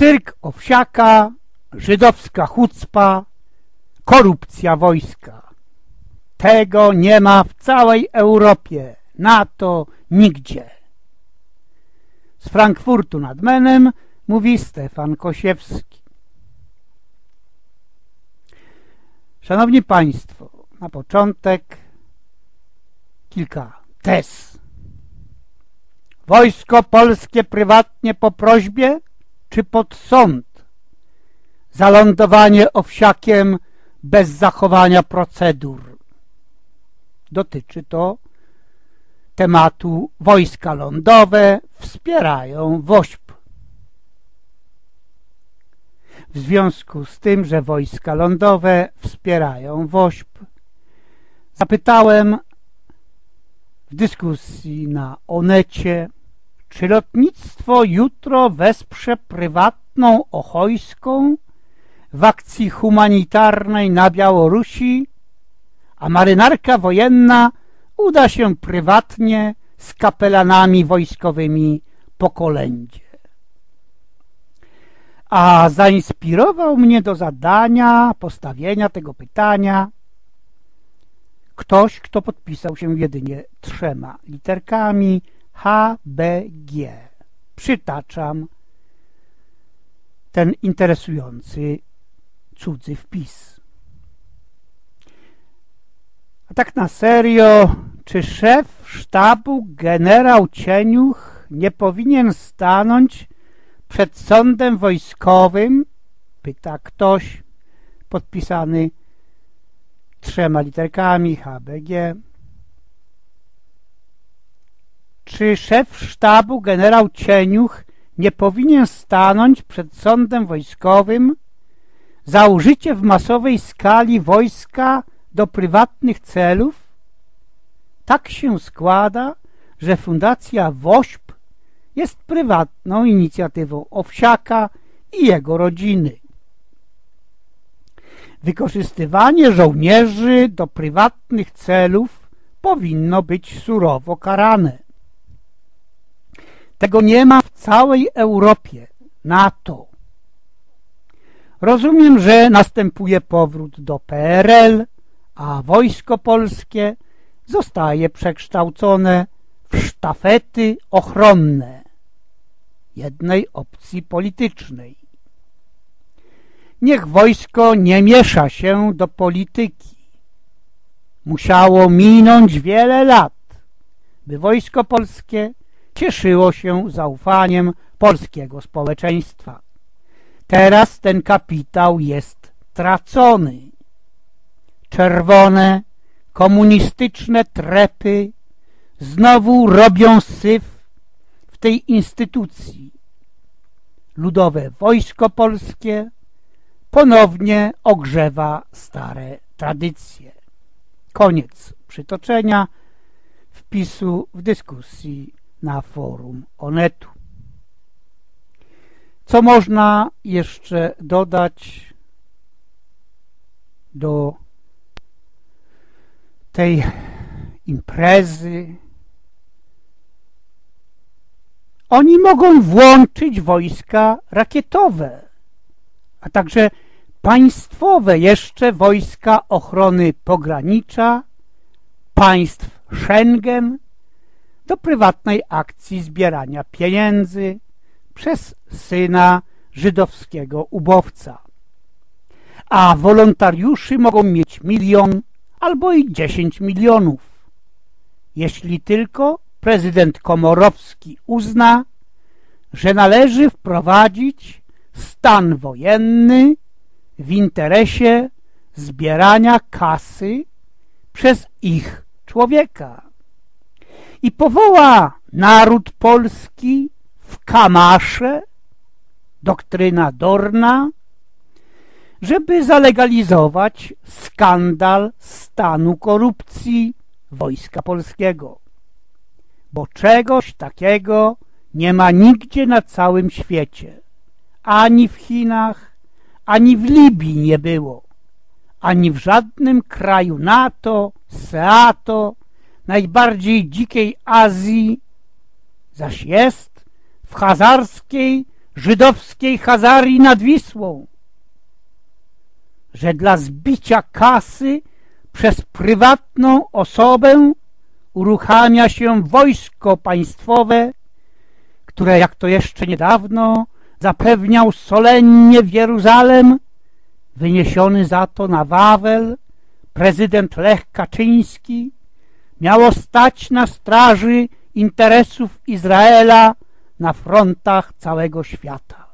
Cyrk owsiaka, żydowska chucpa, korupcja wojska. Tego nie ma w całej Europie, NATO nigdzie. Z Frankfurtu nad Menem mówi Stefan Kosiewski. Szanowni Państwo, na początek kilka tez. Wojsko polskie prywatnie po prośbie czy pod sąd? Zalądowanie owsiakiem bez zachowania procedur. Dotyczy to tematu wojska lądowe wspierają WOŚP. W związku z tym, że wojska lądowe wspierają WOŚP, zapytałem w dyskusji na Onecie, czy lotnictwo jutro wesprze prywatną Ochojską w akcji humanitarnej na Białorusi, a marynarka wojenna uda się prywatnie z kapelanami wojskowymi po kolędzie. A zainspirował mnie do zadania, postawienia tego pytania ktoś, kto podpisał się jedynie trzema literkami H, B, G. Przytaczam ten interesujący cudzy wpis. A tak na serio, czy szef sztabu generał Cieniuch nie powinien stanąć przed sądem wojskowym? Pyta ktoś podpisany trzema literkami HBG. Czy szef sztabu generał Cieniuch nie powinien stanąć przed sądem wojskowym za użycie w masowej skali wojska do prywatnych celów? Tak się składa, że Fundacja WOŚP jest prywatną inicjatywą Owsiaka i jego rodziny. Wykorzystywanie żołnierzy do prywatnych celów powinno być surowo karane. Tego nie ma w całej Europie, NATO. Rozumiem, że następuje powrót do PRL, a wojsko polskie zostaje przekształcone w sztafety ochronne jednej opcji politycznej. Niech wojsko nie miesza się do polityki. Musiało minąć wiele lat, by wojsko polskie cieszyło się zaufaniem polskiego społeczeństwa. Teraz ten kapitał jest tracony. Czerwone, komunistyczne trepy znowu robią syf w tej instytucji. Ludowe Wojsko Polskie ponownie ogrzewa stare tradycje. Koniec przytoczenia wpisu w dyskusji na forum Onetu. Co można jeszcze dodać do tej imprezy? Oni mogą włączyć wojska rakietowe a także państwowe jeszcze wojska ochrony pogranicza państw Schengen do prywatnej akcji zbierania pieniędzy przez syna żydowskiego ubowca. A wolontariuszy mogą mieć milion albo i dziesięć milionów, jeśli tylko prezydent Komorowski uzna, że należy wprowadzić stan wojenny w interesie zbierania kasy przez ich człowieka i powoła naród polski w kamasze, doktryna Dorna, żeby zalegalizować skandal stanu korupcji Wojska Polskiego. Bo czegoś takiego nie ma nigdzie na całym świecie ani w Chinach, ani w Libii nie było, ani w żadnym kraju NATO, SEATO, najbardziej dzikiej Azji, zaś jest w hazarskiej żydowskiej Hazarii nad Wisłą, że dla zbicia kasy przez prywatną osobę uruchamia się wojsko państwowe, które jak to jeszcze niedawno zapewniał solennie w Jeruzalem, wyniesiony za to na Wawel, prezydent Lech Kaczyński, miało stać na straży interesów Izraela na frontach całego świata.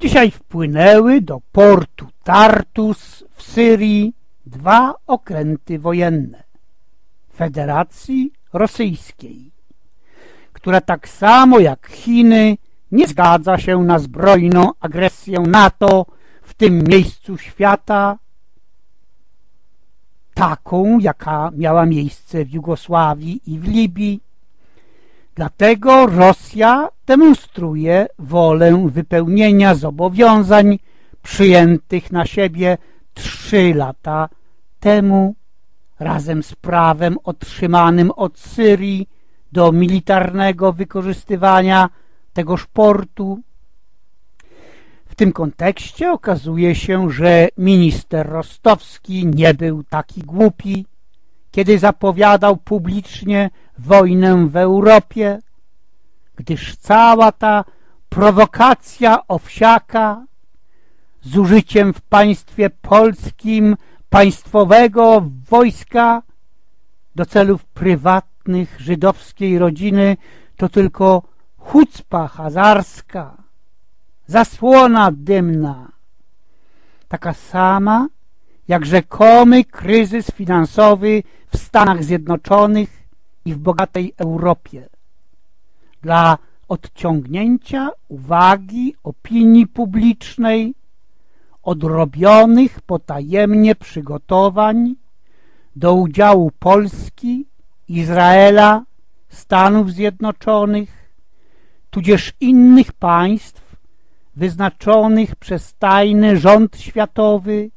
Dzisiaj wpłynęły do portu Tartus w Syrii dwa okręty wojenne Federacji Rosyjskiej, która tak samo jak Chiny nie zgadza się na zbrojną agresję NATO w tym miejscu świata, taką, jaka miała miejsce w Jugosławii i w Libii. Dlatego Rosja demonstruje wolę wypełnienia zobowiązań przyjętych na siebie trzy lata temu razem z prawem otrzymanym od Syrii do militarnego wykorzystywania tegoż portu. W tym kontekście okazuje się, że minister rostowski nie był taki głupi, kiedy zapowiadał publicznie wojnę w Europie, gdyż cała ta prowokacja owsiaka z użyciem w państwie polskim państwowego wojska do celów prywatnych żydowskiej rodziny to tylko chucpa hazarska, zasłona dymna, taka sama jak rzekomy kryzys finansowy w Stanach Zjednoczonych i w bogatej Europie. Dla odciągnięcia uwagi opinii publicznej odrobionych potajemnie przygotowań do udziału Polski, Izraela, Stanów Zjednoczonych, tudzież innych państw wyznaczonych przez tajny rząd światowy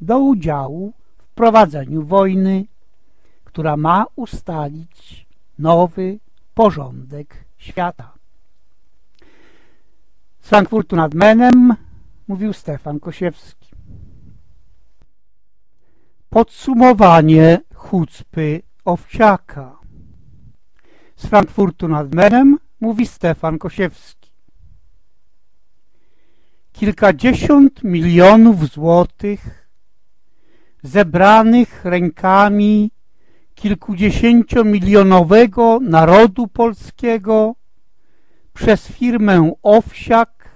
do udziału w prowadzeniu wojny, która ma ustalić nowy porządek świata. Z Frankfurtu nad Menem mówił Stefan Kosiewski. Podsumowanie chucpy Owsiaka. Z Frankfurtu nad Menem mówi Stefan Kosiewski. Kilkadziesiąt milionów złotych zebranych rękami kilkudziesięciomilionowego narodu polskiego przez firmę Owsiak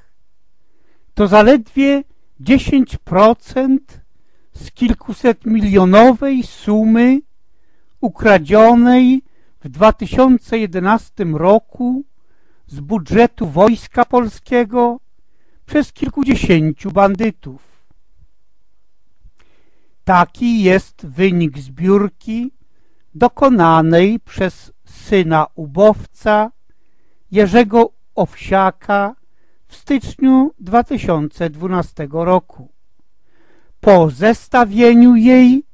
to zaledwie 10% z kilkuset milionowej sumy ukradzionej w 2011 roku z budżetu Wojska Polskiego przez kilkudziesięciu bandytów. Taki jest wynik zbiórki dokonanej przez syna ubowca Jerzego Owsiaka w styczniu 2012 roku. Po zestawieniu jej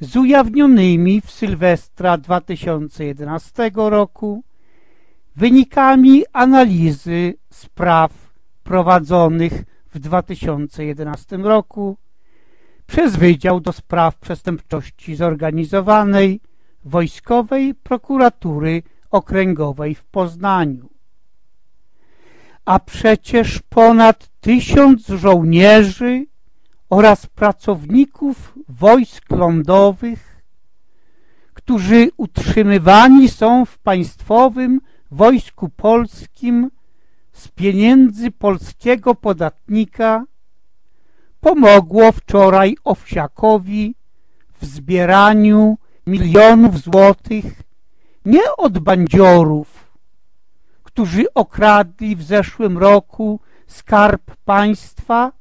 z ujawnionymi w Sylwestra 2011 roku wynikami analizy spraw prowadzonych w 2011 roku przez Wydział do Spraw Przestępczości Zorganizowanej Wojskowej Prokuratury Okręgowej w Poznaniu. A przecież ponad tysiąc żołnierzy oraz pracowników wojsk lądowych, którzy utrzymywani są w państwowym wojsku polskim z pieniędzy polskiego podatnika, pomogło wczoraj Owsiakowi w zbieraniu milionów złotych nie od bandziorów, którzy okradli w zeszłym roku skarb państwa,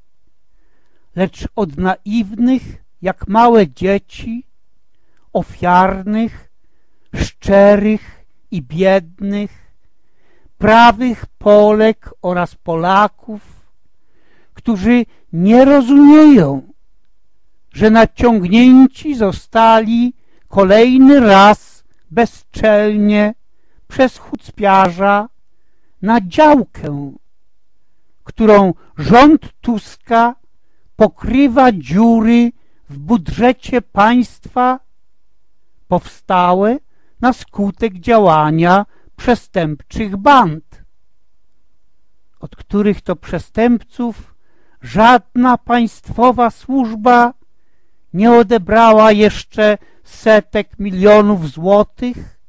lecz od naiwnych, jak małe dzieci, ofiarnych, szczerych i biednych, prawych Polek oraz Polaków, którzy nie rozumieją, że naciągnięci zostali kolejny raz bezczelnie przez chucpiarza na działkę, którą rząd Tuska pokrywa dziury w budżecie państwa powstałe na skutek działania przestępczych band, od których to przestępców żadna państwowa służba nie odebrała jeszcze setek milionów złotych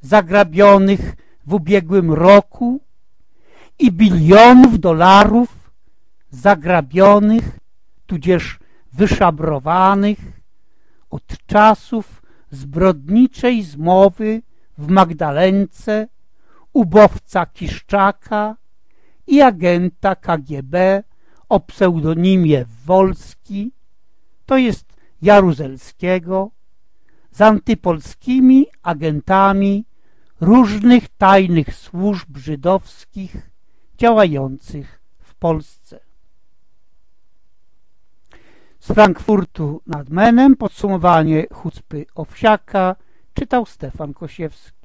zagrabionych w ubiegłym roku i bilionów dolarów zagrabionych, tudzież wyszabrowanych od czasów zbrodniczej zmowy w Magdalence ubowca Kiszczaka i agenta KGB o pseudonimie Wolski, to jest Jaruzelskiego, z antypolskimi agentami różnych tajnych służb żydowskich działających w Polsce. Z Frankfurtu nad Menem podsumowanie Hucpy Owsiaka czytał Stefan Kosiewski.